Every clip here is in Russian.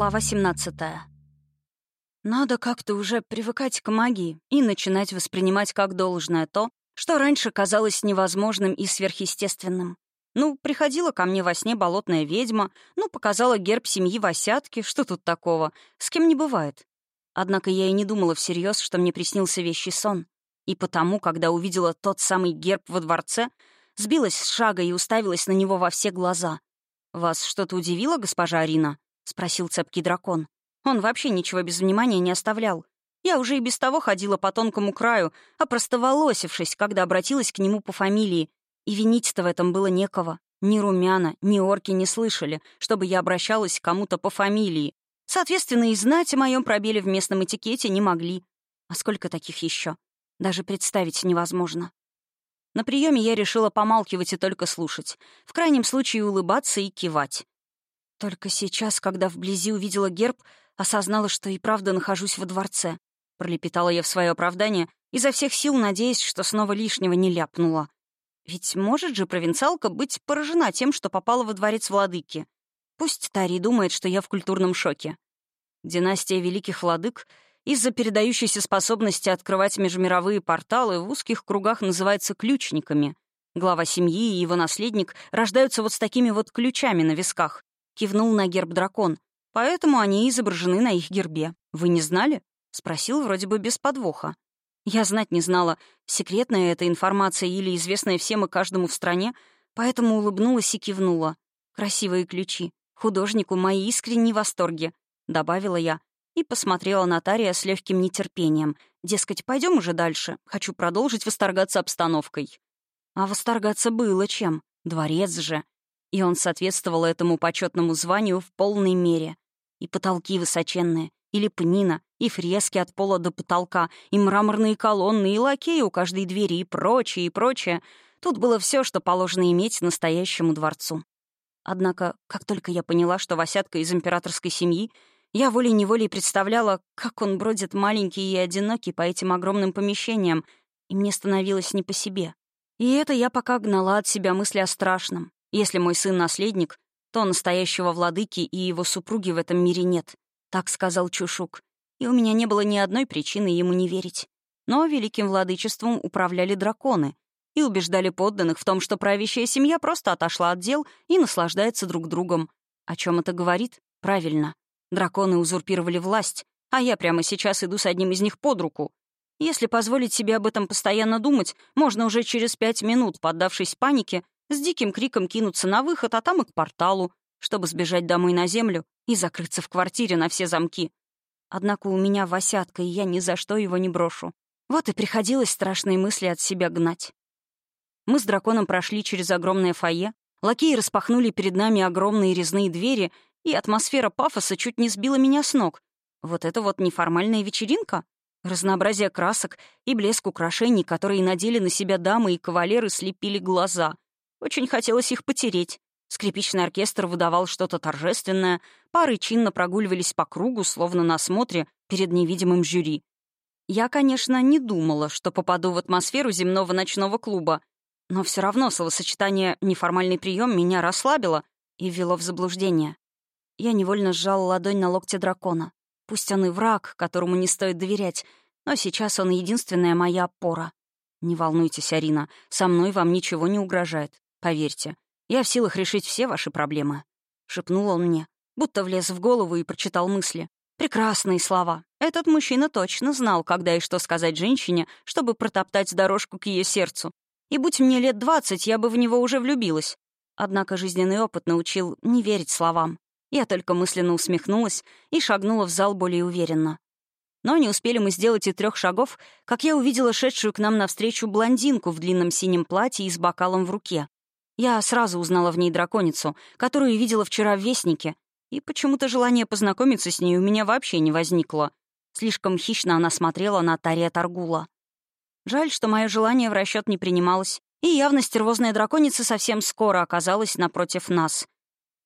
Глава 17. Надо как-то уже привыкать к магии и начинать воспринимать как должное то, что раньше казалось невозможным и сверхъестественным. Ну, приходила ко мне во сне болотная ведьма, ну, показала герб семьи Васятки, что тут такого, с кем не бывает. Однако я и не думала всерьез, что мне приснился вещий сон. И потому, когда увидела тот самый герб во дворце, сбилась с шага и уставилась на него во все глаза. «Вас что-то удивило, госпожа Арина?» — спросил цепкий дракон. Он вообще ничего без внимания не оставлял. Я уже и без того ходила по тонкому краю, опростоволосившись, когда обратилась к нему по фамилии. И винить-то в этом было некого. Ни румяна, ни орки не слышали, чтобы я обращалась к кому-то по фамилии. Соответственно, и знать о моем пробеле в местном этикете не могли. А сколько таких еще? Даже представить невозможно. На приеме я решила помалкивать и только слушать. В крайнем случае улыбаться и кивать. Только сейчас, когда вблизи увидела герб, осознала, что и правда нахожусь во дворце. Пролепетала я в свое оправдание, изо всех сил надеясь, что снова лишнего не ляпнула. Ведь может же провинциалка быть поражена тем, что попала во дворец владыки. Пусть Тари думает, что я в культурном шоке. Династия великих владык из-за передающейся способности открывать межмировые порталы в узких кругах называется ключниками. Глава семьи и его наследник рождаются вот с такими вот ключами на висках, кивнул на герб дракон. «Поэтому они изображены на их гербе. Вы не знали?» — спросил вроде бы без подвоха. Я знать не знала, секретная эта информация или известная всем и каждому в стране, поэтому улыбнулась и кивнула. «Красивые ключи. Художнику мои искренние восторги», — добавила я и посмотрела на Тария с легким нетерпением. Дескать, пойдем уже дальше. Хочу продолжить восторгаться обстановкой. А восторгаться было чем. Дворец же. И он соответствовал этому почетному званию в полной мере. И потолки высоченные, и лепнина, и фрески от пола до потолка, и мраморные колонны, и лакеи у каждой двери, и прочее, и прочее. Тут было все, что положено иметь настоящему дворцу. Однако, как только я поняла, что Васятка из императорской семьи, я волей-неволей представляла, как он бродит маленький и одинокий по этим огромным помещениям, и мне становилось не по себе. И это я пока гнала от себя мысли о страшном, если мой сын наследник, то настоящего владыки и его супруги в этом мире нет. Так сказал Чушук. И у меня не было ни одной причины ему не верить. Но великим владычеством управляли драконы и убеждали подданных в том, что правящая семья просто отошла от дел и наслаждается друг другом. О чем это говорит? Правильно. Драконы узурпировали власть, а я прямо сейчас иду с одним из них под руку. Если позволить себе об этом постоянно думать, можно уже через пять минут, поддавшись панике, с диким криком кинуться на выход, а там и к порталу, чтобы сбежать домой на землю и закрыться в квартире на все замки. Однако у меня Васятка, и я ни за что его не брошу. Вот и приходилось страшные мысли от себя гнать. Мы с драконом прошли через огромное фойе, лакеи распахнули перед нами огромные резные двери, и атмосфера пафоса чуть не сбила меня с ног. Вот это вот неформальная вечеринка? Разнообразие красок и блеск украшений, которые надели на себя дамы и кавалеры, слепили глаза — очень хотелось их потереть. Скрипичный оркестр выдавал что-то торжественное, пары чинно прогуливались по кругу, словно на смотре перед невидимым жюри. Я, конечно, не думала, что попаду в атмосферу земного ночного клуба, но все равно словосочетание «неформальный прием» меня расслабило и ввело в заблуждение. Я невольно сжала ладонь на локте дракона. Пусть он и враг, которому не стоит доверять, но сейчас он единственная моя опора. «Не волнуйтесь, Арина, со мной вам ничего не угрожает. Поверьте, я в силах решить все ваши проблемы», — шепнул он мне, будто влез в голову и прочитал мысли. Прекрасные слова. Этот мужчина точно знал, когда и что сказать женщине, чтобы протоптать дорожку к ее сердцу. И будь мне лет двадцать, я бы в него уже влюбилась. Однако жизненный опыт научил не верить словам. Я только мысленно усмехнулась и шагнула в зал более уверенно. Но не успели мы сделать и трех шагов, как я увидела шедшую к нам навстречу блондинку в длинном синем платье и с бокалом в руке. Я сразу узнала в ней драконицу, которую видела вчера в Вестнике, и почему-то желание познакомиться с ней у меня вообще не возникло. Слишком хищно она смотрела на Тария Таргула. Жаль, что мое желание в расчет не принималось, и явно стервозная драконица совсем скоро оказалась напротив нас.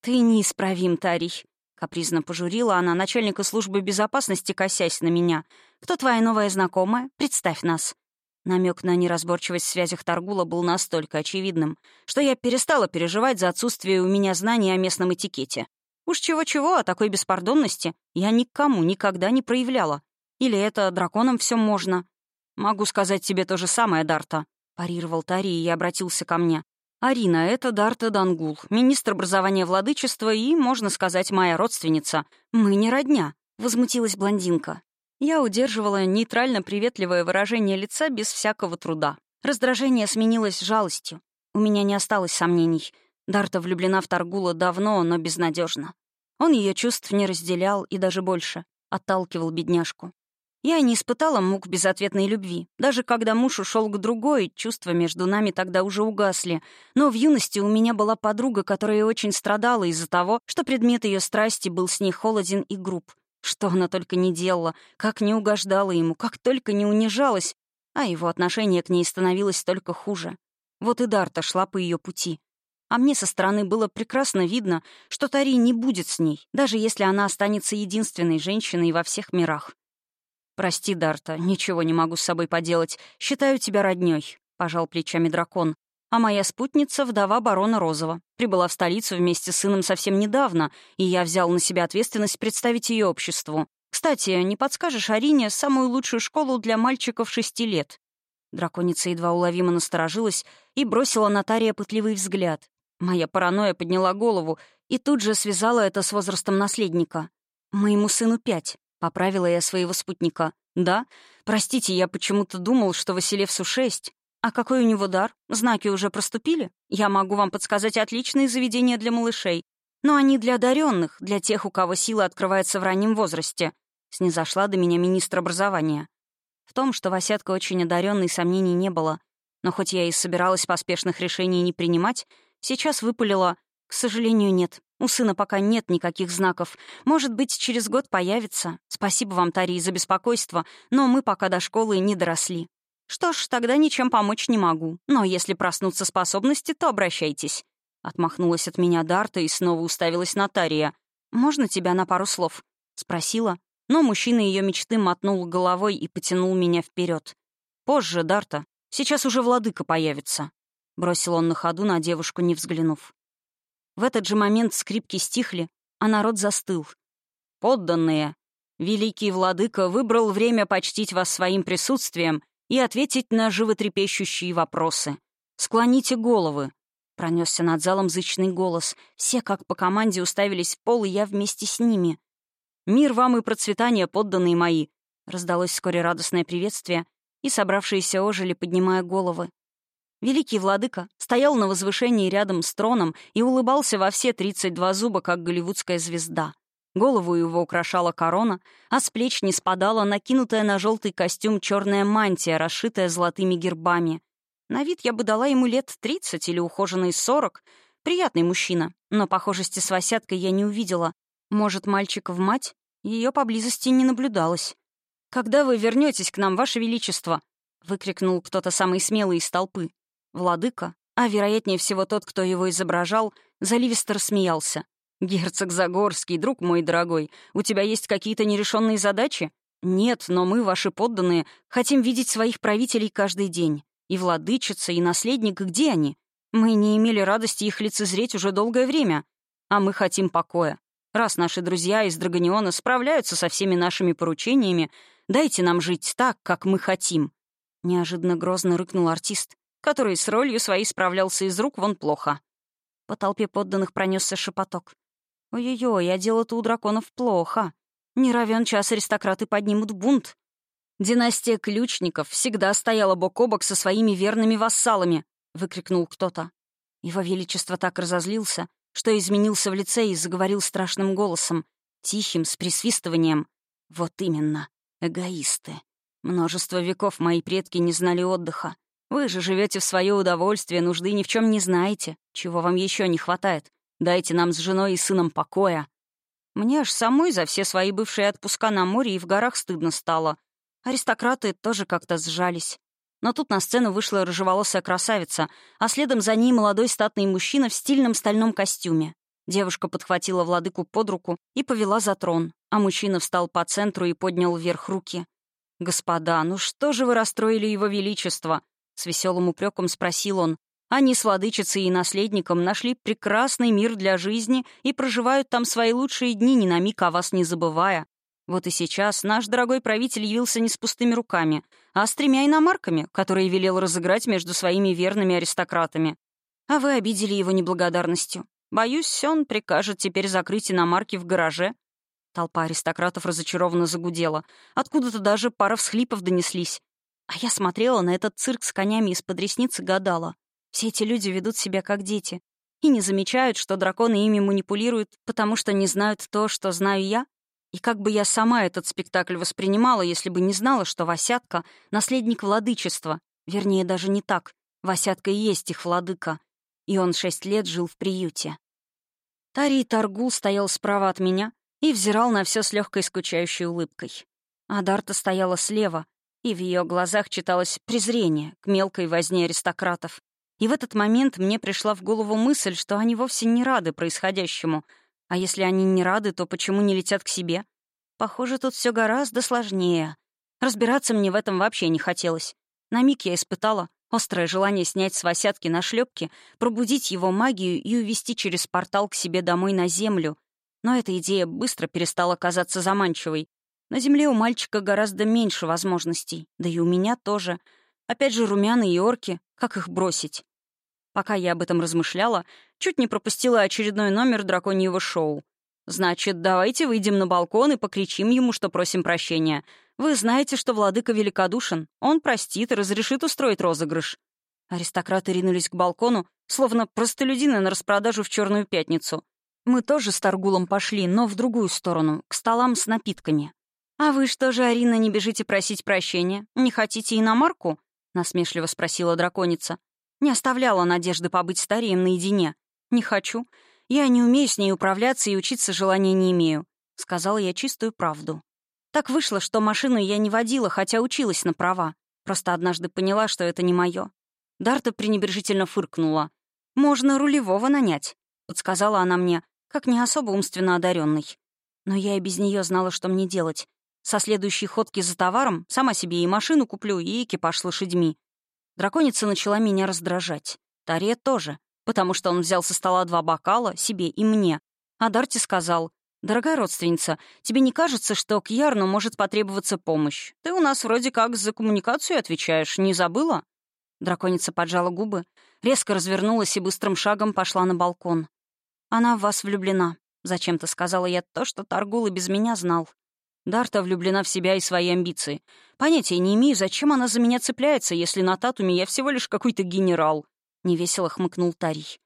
«Ты неисправим, Тарий», — капризно пожурила она начальника службы безопасности, косясь на меня. «Кто твоя новая знакомая? Представь нас». Намек на неразборчивость в связях Таргула был настолько очевидным, что я перестала переживать за отсутствие у меня знаний о местном этикете. Уж чего-чего, а такой беспардонности я никому никогда не проявляла. Или это драконам все можно? Могу сказать тебе то же самое, Дарта», — парировал Тари и обратился ко мне. «Арина, это Дарта Дангул, министр образования владычества и, можно сказать, моя родственница. Мы не родня», — возмутилась блондинка. Я удерживала нейтрально-приветливое выражение лица без всякого труда. Раздражение сменилось жалостью. У меня не осталось сомнений. Дарта влюблена в Таргула давно, но безнадежно. Он ее чувств не разделял и даже больше. Отталкивал бедняжку. Я не испытала мук безответной любви. Даже когда муж ушел к другой, чувства между нами тогда уже угасли. Но в юности у меня была подруга, которая очень страдала из-за того, что предмет ее страсти был с ней холоден и груб. Что она только не делала, как не угождала ему, как только не унижалась, а его отношение к ней становилось только хуже. Вот и Дарта шла по ее пути. А мне со стороны было прекрасно видно, что Тари не будет с ней, даже если она останется единственной женщиной во всех мирах. «Прости, Дарта, ничего не могу с собой поделать. Считаю тебя роднёй», — пожал плечами дракон. «А моя спутница — вдова барона Розова. Прибыла в столицу вместе с сыном совсем недавно, и я взял на себя ответственность представить ее обществу. Кстати, не подскажешь Арине самую лучшую школу для мальчиков шести лет?» Драконица едва уловимо насторожилась и бросила на Тария пытливый взгляд. Моя паранойя подняла голову и тут же связала это с возрастом наследника. «Моему сыну пять. Поправила я своего спутника. «Да? Простите, я почему-то думал, что Василевсу шесть. А какой у него дар? Знаки уже проступили? Я могу вам подсказать отличные заведения для малышей. Но они для одаренных, для тех, у кого сила открывается в раннем возрасте», — снизошла до меня министр образования. В том, что Васятка очень одаренный, сомнений не было. Но хоть я и собиралась поспешных решений не принимать, сейчас выпалила «К сожалению, нет. У сына пока нет никаких знаков. Может быть, через год появится. Спасибо вам, Тарий, за беспокойство, но мы пока до школы не доросли. Что ж, тогда ничем помочь не могу. Но если проснутся способности, то обращайтесь. Отмахнулась от меня Дарта и снова уставилась на Тария. «Можно тебя на пару слов?» — спросила. Но мужчина ее мечты мотнул головой и потянул меня вперед. «Позже, Дарта. Сейчас уже владыка появится». Бросил он на ходу на девушку, не взглянув. В этот же момент скрипки стихли, а народ застыл. «Подданные, великий владыка выбрал время почтить вас своим присутствием и ответить на животрепещущие вопросы. Склоните головы». Пронесся над залом зычный голос. Все, как по команде, уставились в пол, и я вместе с ними. «Мир вам и процветание, подданные мои!» Раздалось вскоре радостное приветствие, и собравшиеся ожили, поднимая головы. Великий владыка стоял на возвышении рядом с троном и улыбался во все 32 зуба, как голливудская звезда. Голову его украшала корона, а с плеч не спадала накинутая на желтый костюм черная мантия, расшитая золотыми гербами. На вид я бы дала ему лет 30 или ухоженный 40. Приятный мужчина, но похожести с Васяткой я не увидела. Может, мальчик в мать? Ее поблизости не наблюдалось. «Когда вы вернетесь к нам, Ваше Величество?» — выкрикнул кто-то самый смелый из толпы. Владыка, а вероятнее всего тот, кто его изображал, заливисто рассмеялся. «Герцог Загорский, друг мой дорогой, у тебя есть какие-то нерешенные задачи?» «Нет, но мы, ваши подданные, хотим видеть своих правителей каждый день. И владычица, и наследник, где они? Мы не имели радости их лицезреть уже долгое время. А мы хотим покоя. Раз наши друзья из Драгониона справляются со всеми нашими поручениями, дайте нам жить так, как мы хотим». Неожиданно грозно рыкнул артист который с ролью своей справлялся из рук вон плохо. По толпе подданных пронесся шепоток. «Ой-ой-ой, а дело-то у драконов плохо. Не равен час аристократы поднимут бунт. Династия ключников всегда стояла бок о бок со своими верными вассалами», — выкрикнул кто-то. Его Величество так разозлился, что изменился в лице и заговорил страшным голосом, тихим, с присвистыванием. «Вот именно, эгоисты. Множество веков мои предки не знали отдыха. Вы же живете в свое удовольствие, нужды ни в чем не знаете. Чего вам еще не хватает? Дайте нам с женой и сыном покоя. Мне аж самой за все свои бывшие отпуска на море и в горах стыдно стало. Аристократы тоже как-то сжались. Но тут на сцену вышла рыжеволосая красавица, а следом за ней молодой статный мужчина в стильном стальном костюме. Девушка подхватила владыку под руку и повела за трон, а мужчина встал по центру и поднял вверх руки. «Господа, ну что же вы расстроили его величество?» С веселым упреком спросил он. Они с владычицей и наследником нашли прекрасный мир для жизни и проживают там свои лучшие дни, ни на миг о вас не забывая. Вот и сейчас наш дорогой правитель явился не с пустыми руками, а с тремя иномарками, которые велел разыграть между своими верными аристократами. А вы обидели его неблагодарностью. Боюсь, он прикажет теперь закрыть иномарки в гараже. Толпа аристократов разочарованно загудела. Откуда-то даже пара всхлипов донеслись. А я смотрела на этот цирк с конями из-под ресниц и гадала. Все эти люди ведут себя как дети и не замечают, что драконы ими манипулируют, потому что не знают то, что знаю я. И как бы я сама этот спектакль воспринимала, если бы не знала, что Васятка — наследник владычества. Вернее, даже не так. Васятка и есть их владыка. И он шесть лет жил в приюте. Тарий Таргул стоял справа от меня и взирал на все с легкой скучающей улыбкой. А Дарта стояла слева, и в ее глазах читалось презрение к мелкой возне аристократов. И в этот момент мне пришла в голову мысль, что они вовсе не рады происходящему. А если они не рады, то почему не летят к себе? Похоже, тут все гораздо сложнее. Разбираться мне в этом вообще не хотелось. На миг я испытала острое желание снять с Васятки на шлепки, пробудить его магию и увести через портал к себе домой на землю. Но эта идея быстро перестала казаться заманчивой. На земле у мальчика гораздо меньше возможностей, да и у меня тоже. Опять же, румяные и орки, как их бросить? Пока я об этом размышляла, чуть не пропустила очередной номер драконьего шоу. «Значит, давайте выйдем на балкон и покричим ему, что просим прощения. Вы знаете, что владыка великодушен. Он простит и разрешит устроить розыгрыш». Аристократы ринулись к балкону, словно простолюдины на распродажу в Черную пятницу. Мы тоже с Таргулом пошли, но в другую сторону, к столам с напитками. «А вы что же, Арина, не бежите просить прощения? Не хотите иномарку?» — насмешливо спросила драконица. Не оставляла надежды побыть старием наедине. «Не хочу. Я не умею с ней управляться и учиться желания не имею», — сказала я чистую правду. Так вышло, что машину я не водила, хотя училась на права. Просто однажды поняла, что это не мое. Дарта пренебрежительно фыркнула. «Можно рулевого нанять», — подсказала она мне, как не особо умственно одаренный. Но я и без нее знала, что мне делать. Со следующей ходки за товаром сама себе и машину куплю, и экипаж с лошадьми. Драконица начала меня раздражать. Тария тоже, потому что он взял со стола два бокала, себе и мне. А Дарти сказал, «Дорогая родственница, тебе не кажется, что к Ярну может потребоваться помощь? Ты у нас вроде как за коммуникацию отвечаешь, не забыла?» Драконица поджала губы, резко развернулась и быстрым шагом пошла на балкон. «Она в вас влюблена», — зачем-то сказала я то, что Таргул и без меня знал. Дарта влюблена в себя и свои амбиции. Понятия не имею, зачем она за меня цепляется, если на Татуме я всего лишь какой-то генерал. Невесело хмыкнул Тарий.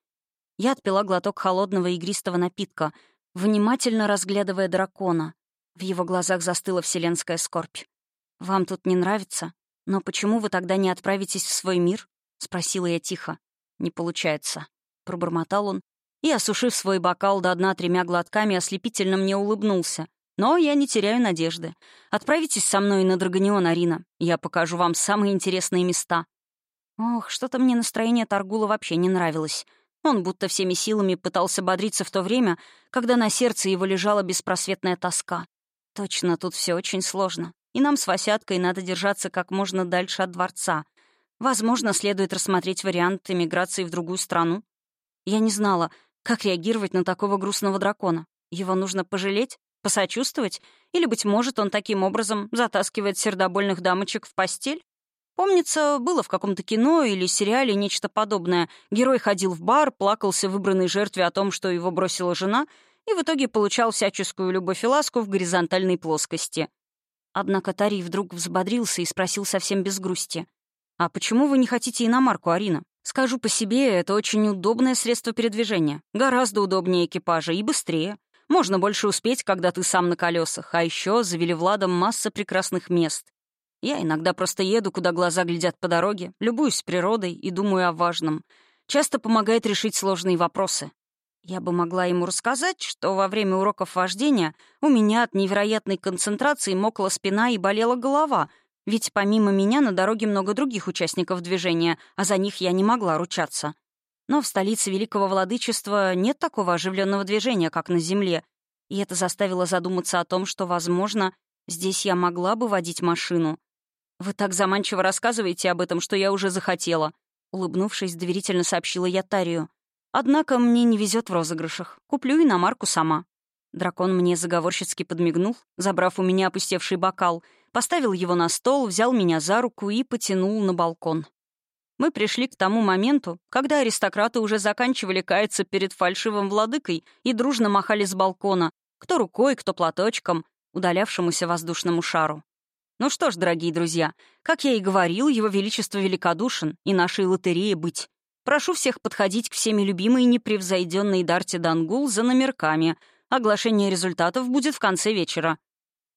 Я отпила глоток холодного игристого напитка, внимательно разглядывая дракона. В его глазах застыла вселенская скорбь. «Вам тут не нравится? Но почему вы тогда не отправитесь в свой мир?» — спросила я тихо. «Не получается», — пробормотал он, и, осушив свой бокал до дна тремя глотками, ослепительно мне улыбнулся. Но я не теряю надежды. Отправитесь со мной на Драгонион, Арина. Я покажу вам самые интересные места». Ох, что-то мне настроение Таргула вообще не нравилось. Он будто всеми силами пытался бодриться в то время, когда на сердце его лежала беспросветная тоска. Точно, тут все очень сложно. И нам с Васяткой надо держаться как можно дальше от дворца. Возможно, следует рассмотреть вариант эмиграции в другую страну. Я не знала, как реагировать на такого грустного дракона. Его нужно пожалеть? Посочувствовать? Или, быть может, он таким образом затаскивает сердобольных дамочек в постель? Помнится, было в каком-то кино или сериале нечто подобное. Герой ходил в бар, плакался выбранной жертве о том, что его бросила жена, и в итоге получал всяческую любовь и ласку в горизонтальной плоскости. Однако Тари вдруг взбодрился и спросил совсем без грусти. «А почему вы не хотите иномарку, Арина? Скажу по себе, это очень удобное средство передвижения. Гораздо удобнее экипажа и быстрее. Можно больше успеть, когда ты сам на колесах. А еще завели Владом масса прекрасных мест. Я иногда просто еду, куда глаза глядят по дороге, любуюсь природой и думаю о важном. Часто помогает решить сложные вопросы. Я бы могла ему рассказать, что во время уроков вождения у меня от невероятной концентрации мокла спина и болела голова, ведь помимо меня на дороге много других участников движения, а за них я не могла ручаться. Но в столице Великого Владычества нет такого оживленного движения, как на Земле, и это заставило задуматься о том, что, возможно, здесь я могла бы водить машину. Вы так заманчиво рассказываете об этом, что я уже захотела. — улыбнувшись, доверительно сообщила я Тарию. «Однако мне не везет в розыгрышах. Куплю иномарку сама». Дракон мне заговорщицки подмигнул, забрав у меня опустевший бокал, поставил его на стол, взял меня за руку и потянул на балкон. Мы пришли к тому моменту, когда аристократы уже заканчивали каяться перед фальшивым владыкой и дружно махали с балкона, кто рукой, кто платочком, удалявшемуся воздушному шару. Ну что ж, дорогие друзья, как я и говорил, его величество великодушен, и нашей лотереи быть. Прошу всех подходить к всеми любимой непревзойденной Дарте Дангул за номерками. Оглашение результатов будет в конце вечера.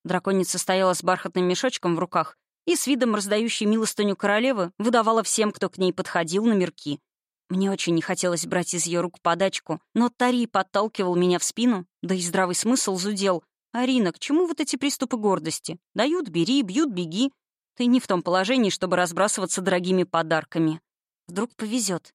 Драконица стояла с бархатным мешочком в руках и с видом раздающей милостыню королевы выдавала всем, кто к ней подходил, номерки. Мне очень не хотелось брать из ее рук подачку, но Тари подталкивал меня в спину, да и здравый смысл зудел. «Арина, к чему вот эти приступы гордости? Дают — бери, бьют — беги. Ты не в том положении, чтобы разбрасываться дорогими подарками. Вдруг повезет.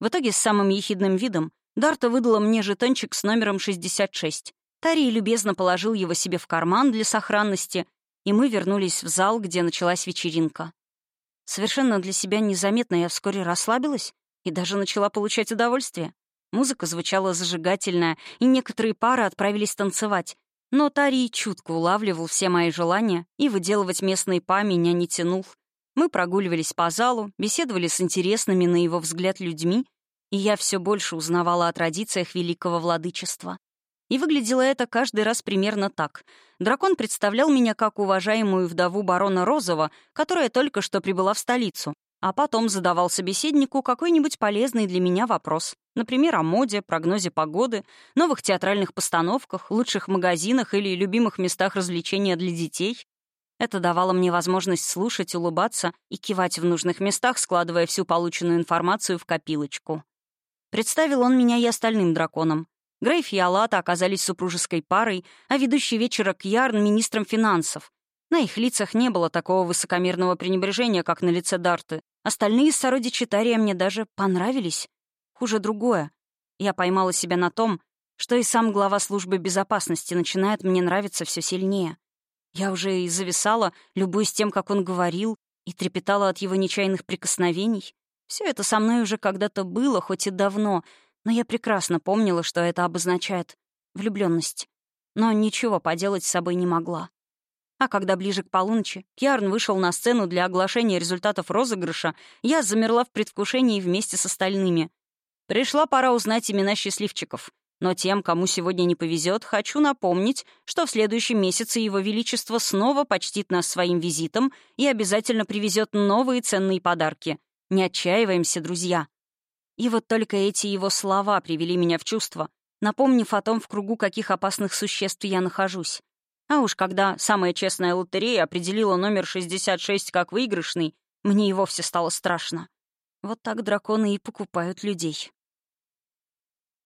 В итоге с самым ехидным видом Дарта выдала мне жетончик с номером 66. Тари любезно положил его себе в карман для сохранности, и мы вернулись в зал, где началась вечеринка. Совершенно для себя незаметно я вскоре расслабилась и даже начала получать удовольствие. Музыка звучала зажигательная, и некоторые пары отправились танцевать, но Тарий чутко улавливал все мои желания и выделывать местные па меня не тянул. Мы прогуливались по залу, беседовали с интересными, на его взгляд, людьми, и я все больше узнавала о традициях великого владычества. И выглядело это каждый раз примерно так. Дракон представлял меня как уважаемую вдову барона Розова, которая только что прибыла в столицу, а потом задавал собеседнику какой-нибудь полезный для меня вопрос. Например, о моде, прогнозе погоды, новых театральных постановках, лучших магазинах или любимых местах развлечения для детей. Это давало мне возможность слушать, улыбаться и кивать в нужных местах, складывая всю полученную информацию в копилочку. Представил он меня и остальным драконам. Грейф и Алата оказались супружеской парой, а ведущий вечера Кьярн — министром финансов. На их лицах не было такого высокомерного пренебрежения, как на лице Дарты. Остальные сородичи Тария мне даже понравились. Хуже другое. Я поймала себя на том, что и сам глава службы безопасности начинает мне нравиться все сильнее. Я уже и зависала, любуясь тем, как он говорил, и трепетала от его нечаянных прикосновений. Все это со мной уже когда-то было, хоть и давно, но я прекрасно помнила, что это обозначает влюбленность. Но ничего поделать с собой не могла. А когда ближе к полуночи Кьярн вышел на сцену для оглашения результатов розыгрыша, я замерла в предвкушении вместе с остальными. Пришла пора узнать имена счастливчиков. Но тем, кому сегодня не повезет, хочу напомнить, что в следующем месяце Его Величество снова почтит нас своим визитом и обязательно привезет новые ценные подарки. Не отчаиваемся, друзья. И вот только эти его слова привели меня в чувство, напомнив о том, в кругу каких опасных существ я нахожусь. А уж когда самая честная лотерея определила номер 66 как выигрышный, мне и вовсе стало страшно. Вот так драконы и покупают людей.